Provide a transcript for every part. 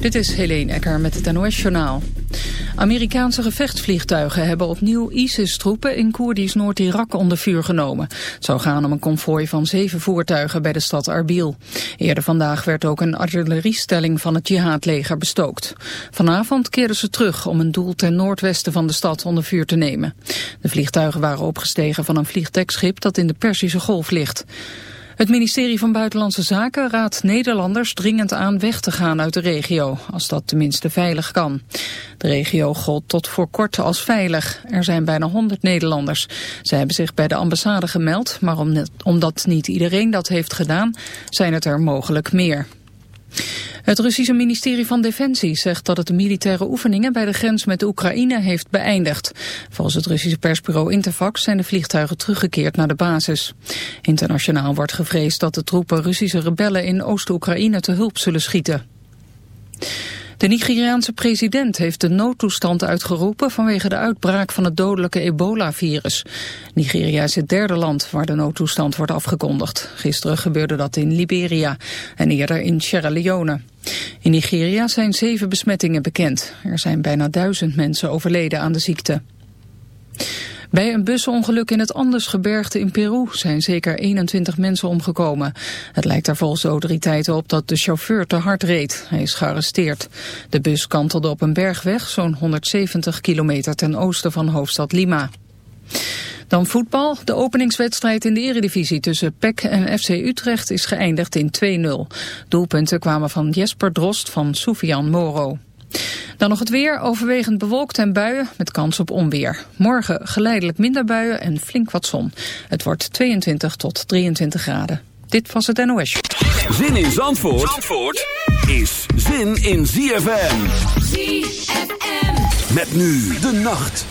Dit is Helene Ecker met het NOS-journaal. Amerikaanse gevechtsvliegtuigen hebben opnieuw ISIS-troepen in Koerdisch Noord-Irak onder vuur genomen. Het zou gaan om een konvooi van zeven voertuigen bij de stad Arbil. Eerder vandaag werd ook een artilleriestelling van het jihadleger bestookt. Vanavond keerden ze terug om een doel ten noordwesten van de stad onder vuur te nemen. De vliegtuigen waren opgestegen van een vliegdekschip dat in de Persische Golf ligt. Het ministerie van Buitenlandse Zaken raadt Nederlanders dringend aan weg te gaan uit de regio, als dat tenminste veilig kan. De regio gold tot voor kort als veilig. Er zijn bijna 100 Nederlanders. Zij hebben zich bij de ambassade gemeld, maar omdat niet iedereen dat heeft gedaan, zijn het er mogelijk meer. Het Russische ministerie van Defensie zegt dat het de militaire oefeningen bij de grens met de Oekraïne heeft beëindigd. Volgens het Russische persbureau Interfax zijn de vliegtuigen teruggekeerd naar de basis. Internationaal wordt gevreesd dat de troepen Russische rebellen in Oost-Oekraïne te hulp zullen schieten. De Nigeriaanse president heeft de noodtoestand uitgeroepen vanwege de uitbraak van het dodelijke ebola-virus. Nigeria is het derde land waar de noodtoestand wordt afgekondigd. Gisteren gebeurde dat in Liberia en eerder in Sierra Leone. In Nigeria zijn zeven besmettingen bekend. Er zijn bijna duizend mensen overleden aan de ziekte. Bij een busongeluk in het Andesgebergte in Peru zijn zeker 21 mensen omgekomen. Het lijkt er volgens de autoriteiten op dat de chauffeur te hard reed. Hij is gearresteerd. De bus kantelde op een bergweg zo'n 170 kilometer ten oosten van hoofdstad Lima. Dan voetbal. De openingswedstrijd in de eredivisie tussen PEC en FC Utrecht is geëindigd in 2-0. Doelpunten kwamen van Jesper Drost van Soufian Moro. Dan nog het weer, overwegend bewolkt en buien met kans op onweer. Morgen geleidelijk minder buien en flink wat zon. Het wordt 22 tot 23 graden. Dit was het NOS. Zin in Zandvoort, Zandvoort is zin in ZFM. ZFM. Met nu de nacht.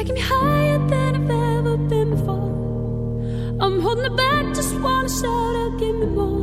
You're just a hideaway, you're just a feeling. You let my heart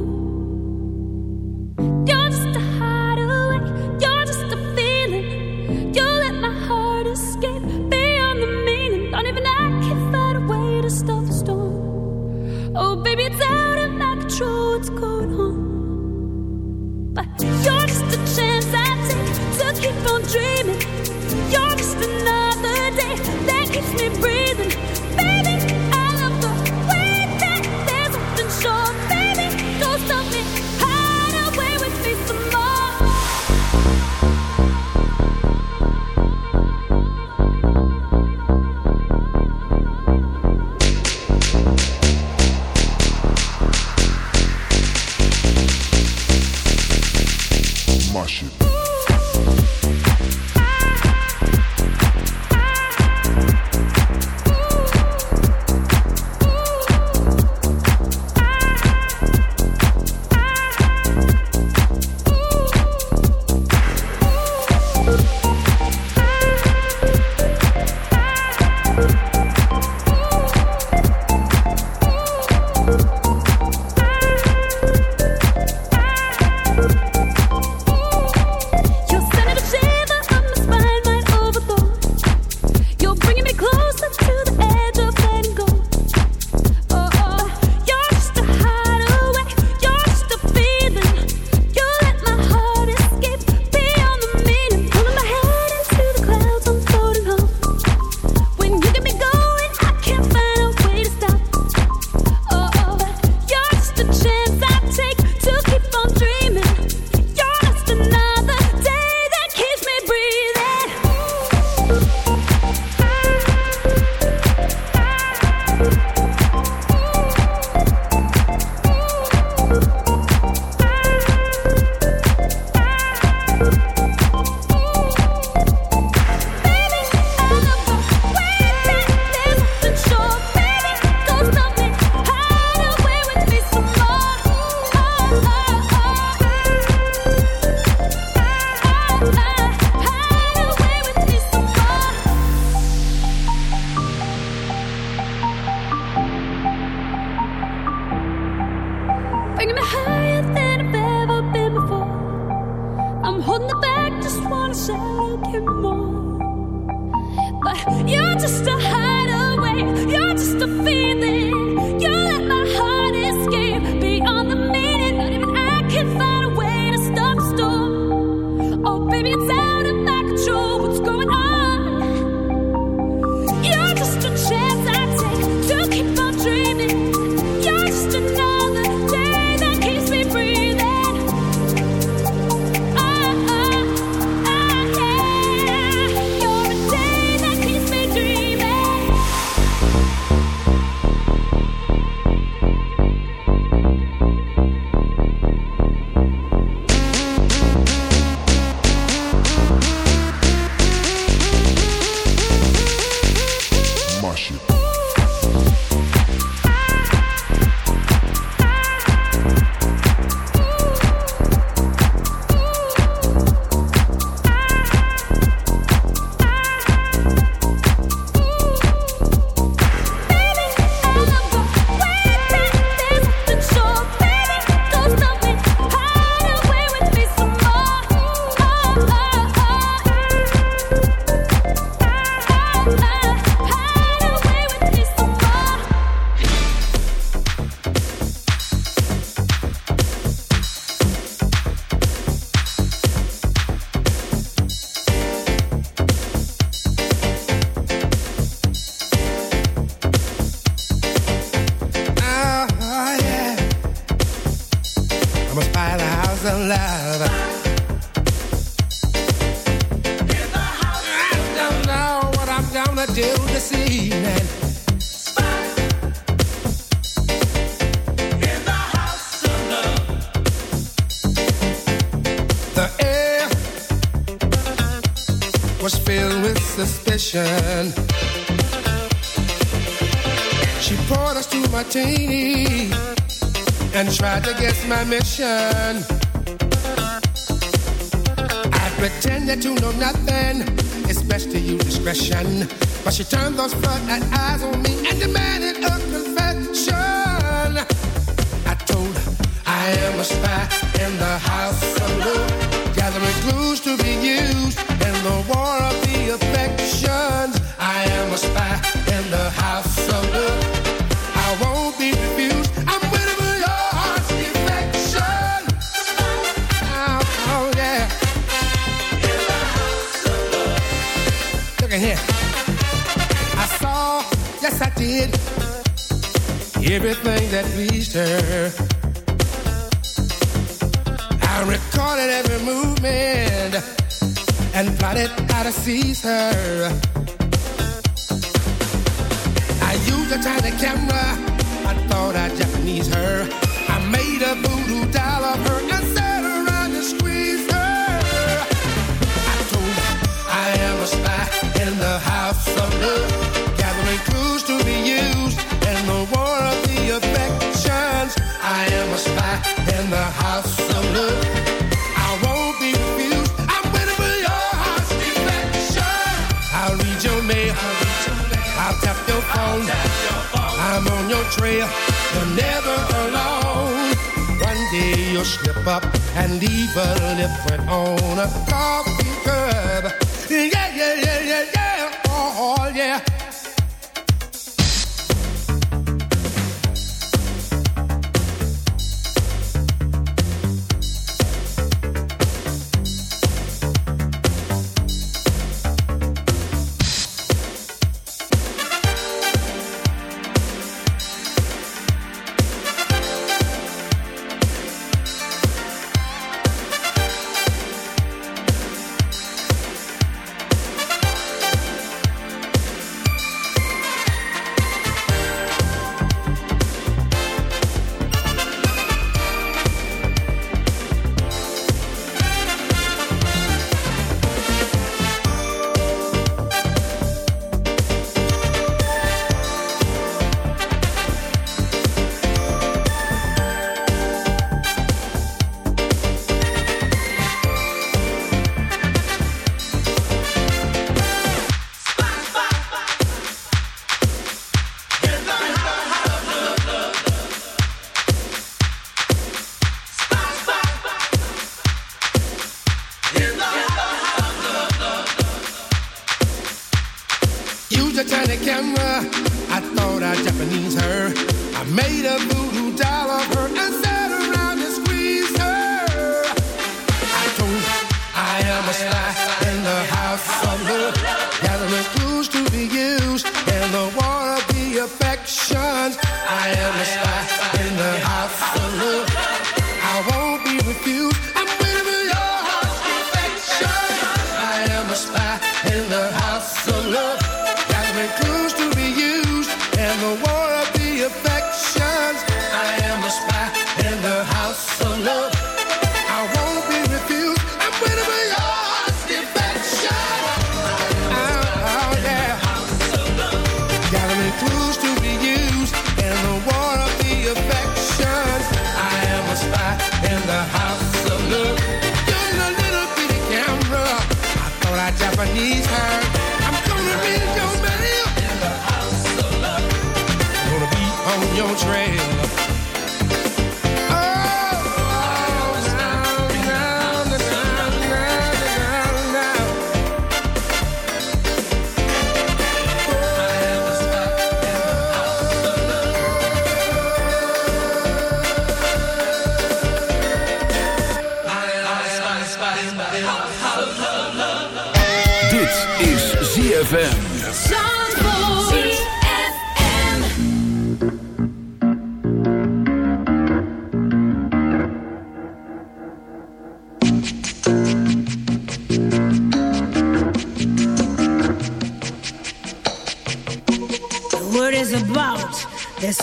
my mission. I pretend that you know nothing. It's best to use discretion. But she turned those flood eyes on me and demanded a everything that pleased her. I recorded every movement and plotted how to seize her. I used a tiny camera, I thought I'd Japanese her. I made a voodoo doll of her Yeah, yeah, yeah, yeah, yeah. Oh, oh yeah.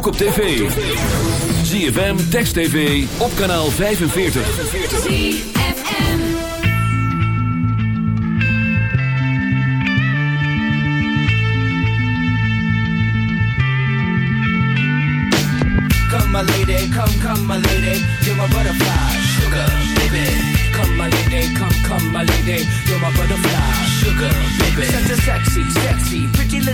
Ook op tv. ZFM, Text TV, op kanaal 45. ZFM. Come my lady, come, come my lady,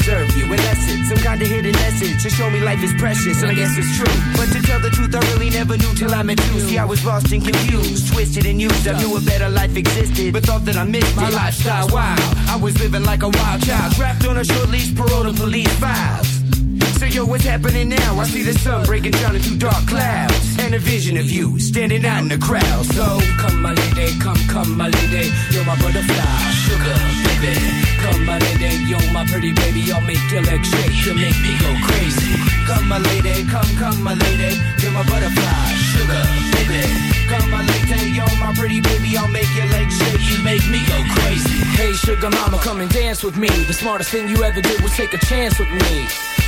Deserve you unless it's some kind of hidden message to show me life is precious, and I guess it's true. But to tell the truth, I really never knew till I met you. See, I was lost and confused, twisted and used. I knew a better life existed, but thought that I missed my lifestyle. Wow, I was living like a wild child, trapped on a short leash, parole to police files. So yo, what's happening now? I see the sun breaking down into dark clouds A vision of you standing out in the crowd. So come my lady, come, come my lady You're my butterfly, sugar, baby. Come my lady, you're my pretty baby I'll make your legs shake, you make me go crazy. Come my lady, come, come my lady You're my butterfly, sugar, baby. Come my lady, you're my pretty baby I'll make your legs shake, you make me go crazy. Hey sugar mama, come and dance with me. The smartest thing you ever did was take a chance with me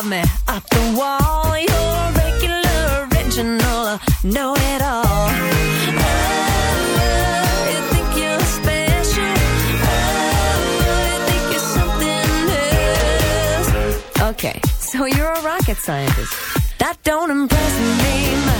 got me up the wall. You're regular, original, know it all. Oh, oh, okay, so you're a rocket scientist. That don't impress me much.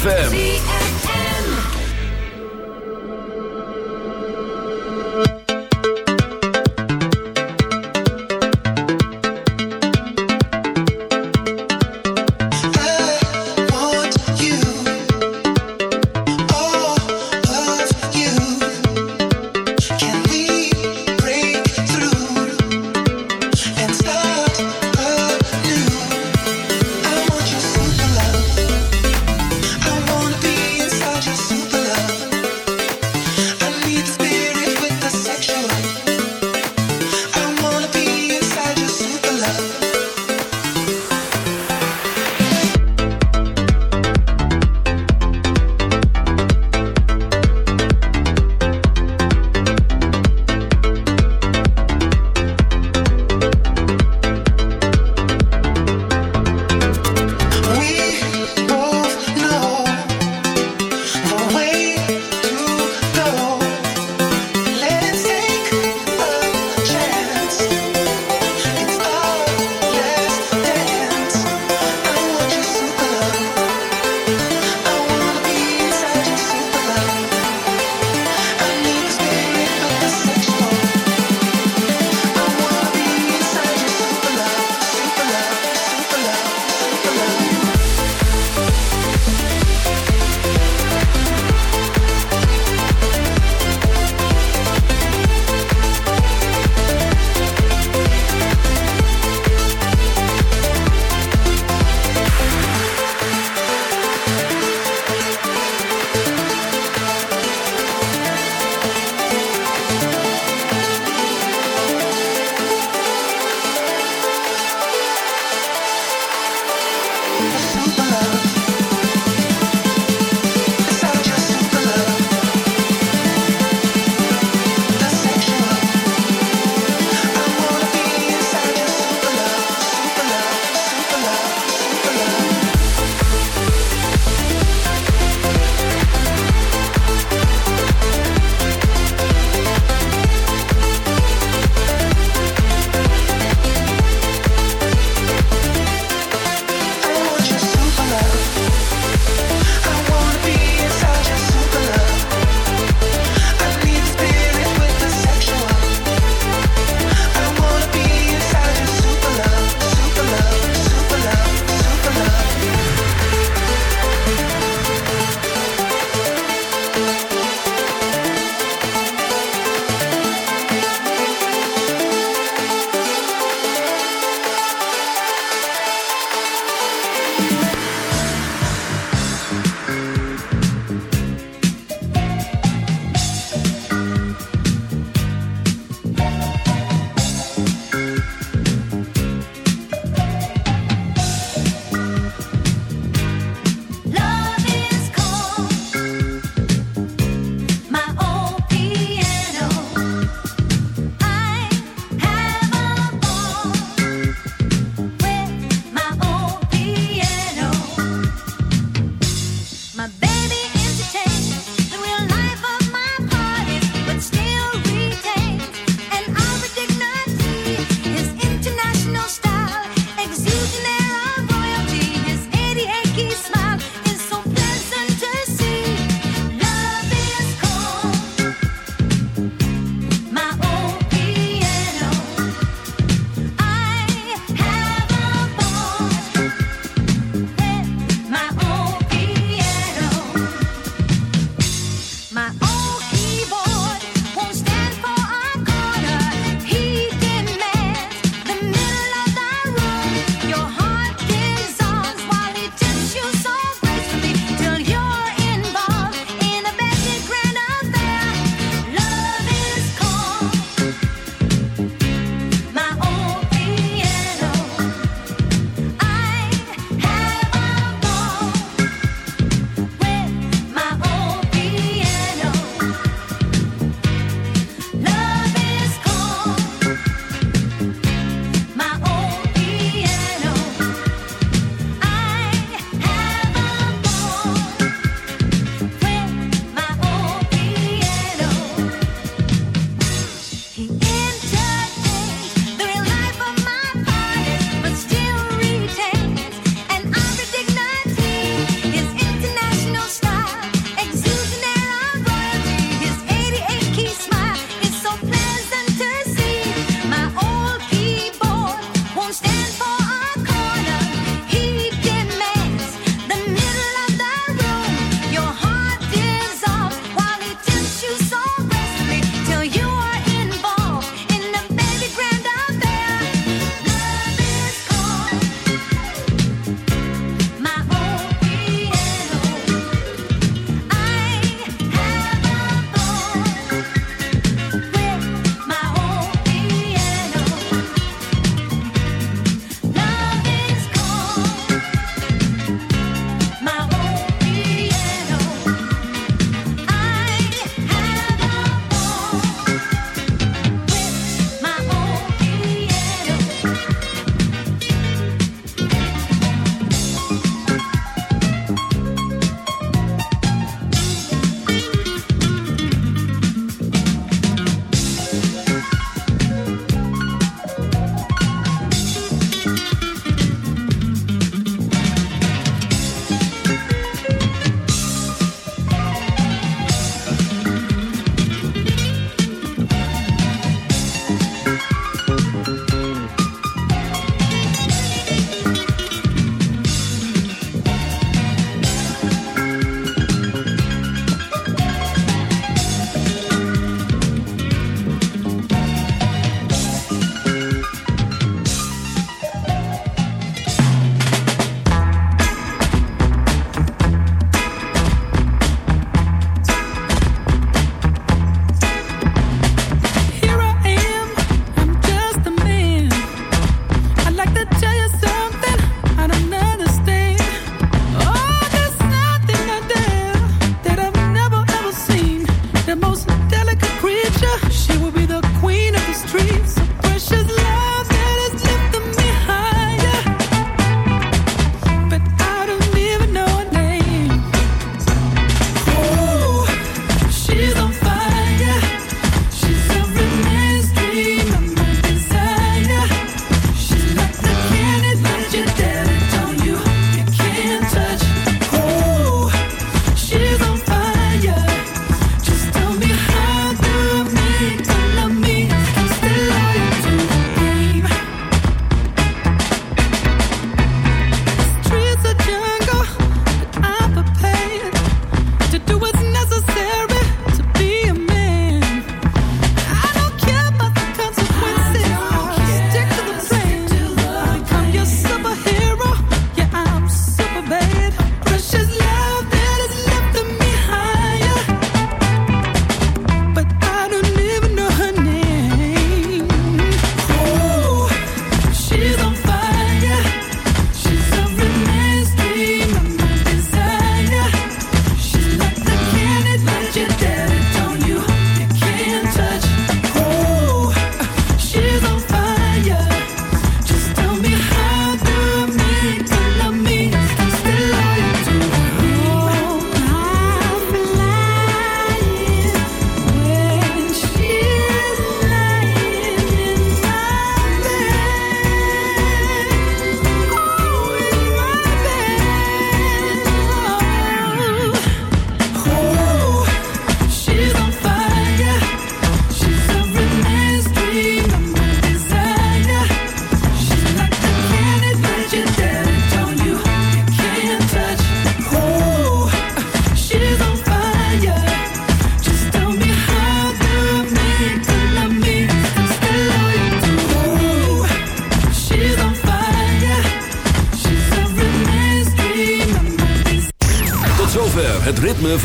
ZFM.